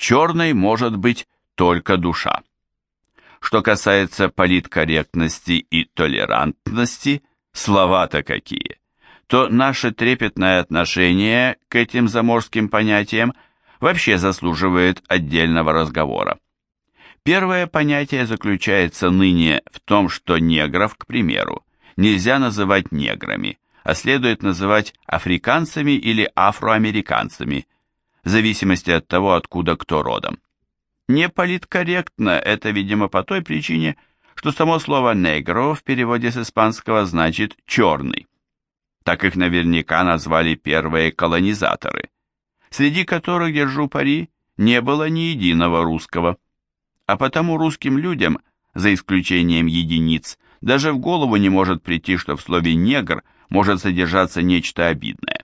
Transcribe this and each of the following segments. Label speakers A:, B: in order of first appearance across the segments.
A: черной может быть только душа. Что касается политкорректности и толерантности, слова-то какие, то наше трепетное отношение к этим заморским понятиям вообще заслуживает отдельного разговора. Первое понятие заключается ныне в том, что негров, к примеру, нельзя называть неграми, а следует называть африканцами или афроамериканцами, в зависимости от того, откуда кто родом. Не политкорректно это, видимо, по той причине, что само слово «негро» в переводе с испанского значит «черный». Так их наверняка назвали первые колонизаторы, среди которых, держу пари, не было ни единого русского. А потому русским людям, за исключением единиц, даже в голову не может прийти, что в слове «негр» может содержаться нечто обидное.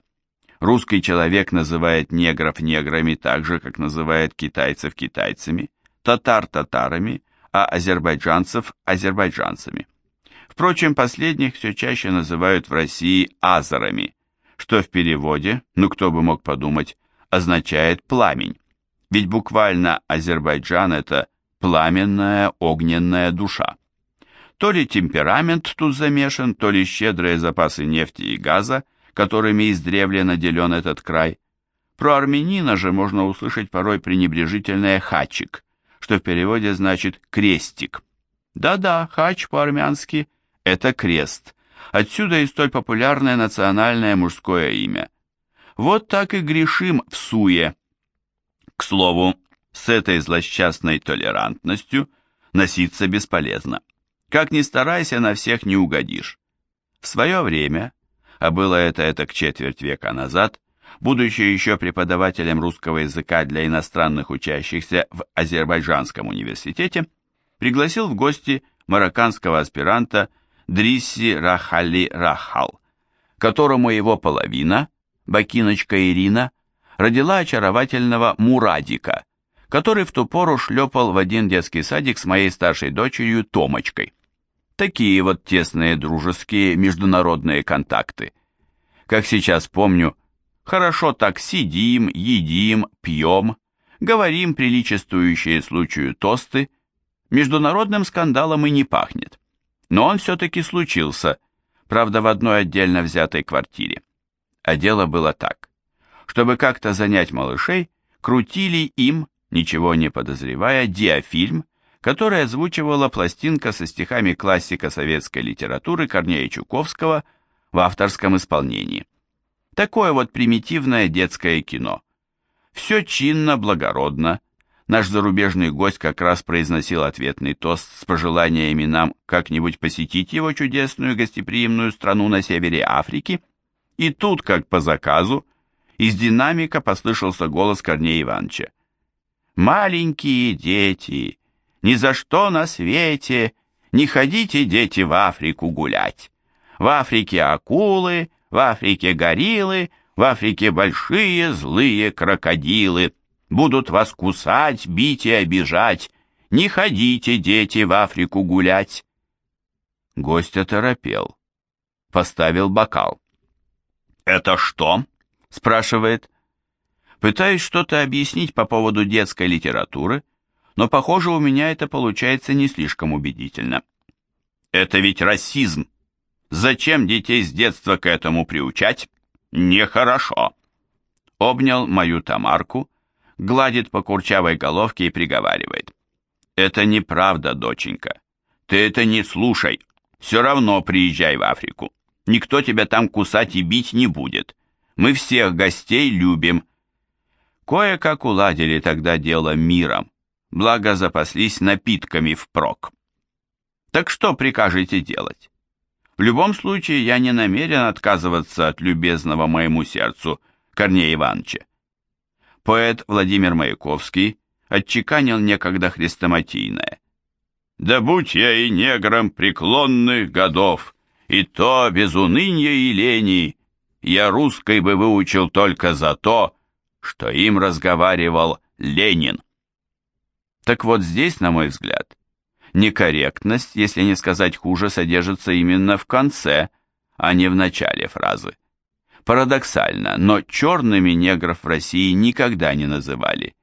A: Русский человек называет негров неграми так же, как называет китайцев китайцами, татар татарами, а азербайджанцев азербайджанцами. Впрочем, последних все чаще называют в России азерами, что в переводе, ну кто бы мог подумать, означает пламень. Ведь буквально Азербайджан это пламенная огненная душа. То ли темперамент тут замешан, то ли щедрые запасы нефти и газа – которыми издревле наделен этот край. Про армянина же можно услышать порой пренебрежительное «хачик», что в переводе значит «крестик». Да-да, хач по-армянски – это крест. Отсюда и столь популярное национальное мужское имя. Вот так и грешим в суе. К слову, с этой злосчастной толерантностью носиться бесполезно. Как ни старайся, на всех не угодишь. В свое время а было это это к четверть века назад, будучи еще преподавателем русского языка для иностранных учащихся в Азербайджанском университете, пригласил в гости марокканского аспиранта Дрисси Рахали Рахал, которому его половина, бакиночка Ирина, родила очаровательного Мурадика, который в ту пору шлепал в один детский садик с моей старшей дочерью Томочкой. Такие вот тесные дружеские международные контакты. Как сейчас помню, хорошо так сидим, едим, пьем, говорим приличествующие случаю тосты, международным скандалом и не пахнет. Но он все-таки случился, правда в одной отдельно взятой квартире. А дело было так. Чтобы как-то занять малышей, крутили им, ничего не подозревая, диафильм, который озвучивала пластинка со стихами классика советской литературы Корнея Чуковского в авторском исполнении. Такое вот примитивное детское кино. Все чинно, благородно. Наш зарубежный гость как раз произносил ответный тост с пожеланиями нам как-нибудь посетить его чудесную гостеприимную страну на севере Африки. И тут, как по заказу, из динамика послышался голос Корнея Ивановича. «Маленькие дети, ни за что на свете не ходите, дети, в Африку гулять. В Африке акулы, в Африке гориллы, в Африке большие злые крокодилы. Будут вас кусать, бить и обижать. Не ходите, дети, в Африку гулять. Гость оторопел. Поставил бокал. «Это что?» — спрашивает. Пытаюсь что-то объяснить по поводу детской литературы, но, похоже, у меня это получается не слишком убедительно. Это ведь расизм. Зачем детей с детства к этому приучать? Нехорошо. Обнял мою Тамарку, гладит по курчавой головке и приговаривает. Это неправда, доченька. Ты это не слушай. Все равно приезжай в Африку. Никто тебя там кусать и бить не будет. Мы всех гостей любим. Кое-как уладили тогда дело миром благо запаслись напитками впрок. Так что прикажете делать? В любом случае, я не намерен отказываться от любезного моему сердцу Корнея Ивановича. Поэт Владимир Маяковский отчеканил некогда хрестоматийное. «Да будь я и негром преклонных годов, и то без уныния и лени, я русской бы выучил только за то, что им разговаривал Ленин». Так вот здесь, на мой взгляд, некорректность, если не сказать хуже, содержится именно в конце, а не в начале фразы. Парадоксально, но черными негров в России никогда не называли.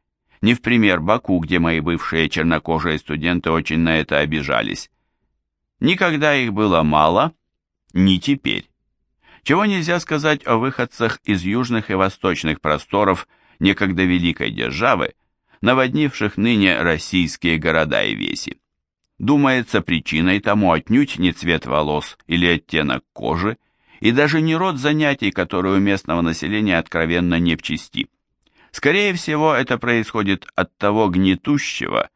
A: Не в пример Баку, где мои бывшие чернокожие студенты очень на это обижались. Никогда их было мало, ни теперь. Чего нельзя сказать о выходцах из южных и восточных просторов некогда великой державы, наводнивших ныне российские города и веси. Думается, причиной тому отнюдь не цвет волос или оттенок кожи, и даже не род занятий, которые у местного населения откровенно не в чести. Скорее всего, это происходит от того гнетущего,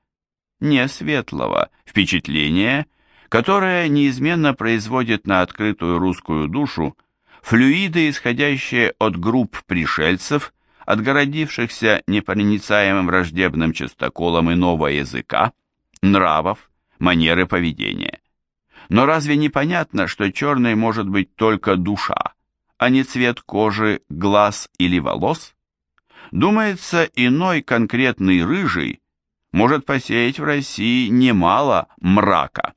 A: не светлого впечатления, которое неизменно производит на открытую русскую душу флюиды, исходящие от групп пришельцев, отгородившихся непроницаемым враждебным частоколом иного языка, нравов, манеры поведения. Но разве не понятно, что черной может быть только душа, а не цвет кожи, глаз или волос? Думается, иной конкретный рыжий может посеять в России немало мрака.